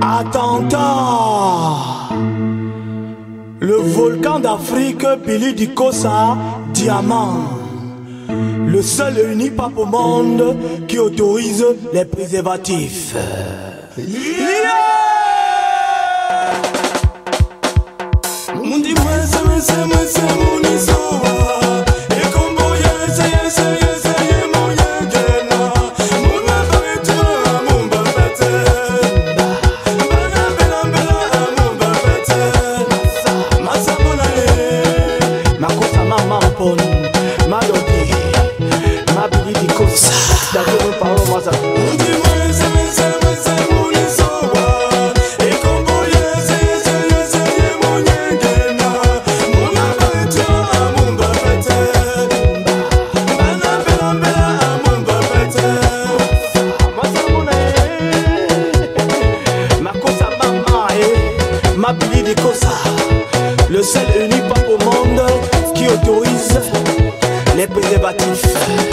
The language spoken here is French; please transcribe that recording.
Attentat Le volcan d'Afrique, Billy Dikosa, diamant. Le seul et unique pape au monde qui autorise les préservatifs. les préservatifs.